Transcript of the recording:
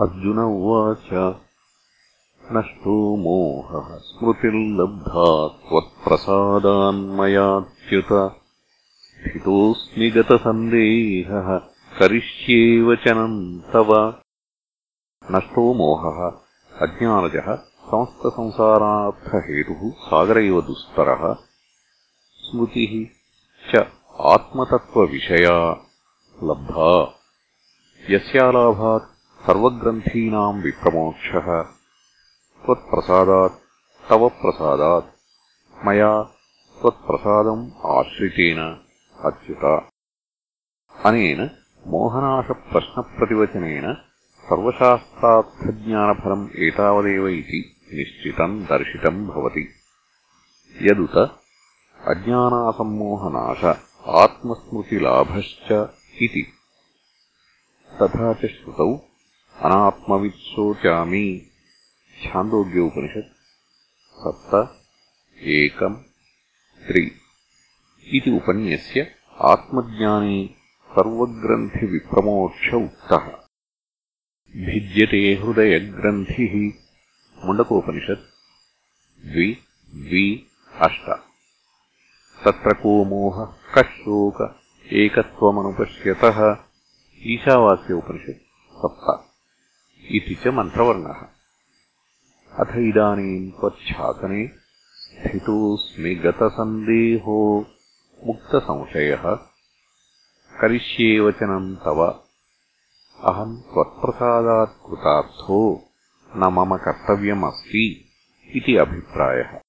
अर्जुन उवाच नष्टो मोहः स्मृतिर्लब्धा त्वत्प्रसादान्मयाच्युत स्थितोऽस्मि गतसन्देहः करिष्ये वचनम् तव। नष्टो मोहः अज्ञानजः समस्तसंसारार्थहेतुः सागर इव दुस्तरः। स्मृतिः च आत्मतत्त्वविषया लब्धा। यस्यालाभात् सर्वग्रन्थीनाम् विप्रमोक्षः। त्वत्प्रसादात् तव प्रसादात्। मया त्वत्प्रसादम् आश्रितेन अच्युत अनेन मोहनाशप्रश्नप्रतिवचनेन सर्वशास्त्रार्थज्ञानफलम् एतावदेव इति निश्चितम् दर्शितम् भवति। यदुत अज्ञानासम्मोहनाश आत्मस्मृतिलाभश्च इति। तथा च श्रुतौ अनात्मवित्सोचामि छान्दोग्योपनिषत् सप्त, एकम्, त्रि। इति उपन्यस्य आत्मज्ञाने सर्वग्रन्थिविप्रमोक्ष उक्तः। भिद्यते हृदयग्रन्थिः। मुण्डकोपनिषत्। द्वि द्वि, अष्ट। तत्र को मोहः कः शोक एकत्वमनुपश्यतः। ईशावास्योपनिषत्। सप्त। इति च मन्त्रवर्णः। अथ इदानीम् त्वच्छासने स्थितोऽस्मि गतसन्देहो मुक्तसंशयः। करिष्ये वचनम् तव। अहम् त्वत्प्रसादात् कृतार्थो न मम कर्तव्यमस्ति इति अभिप्रायः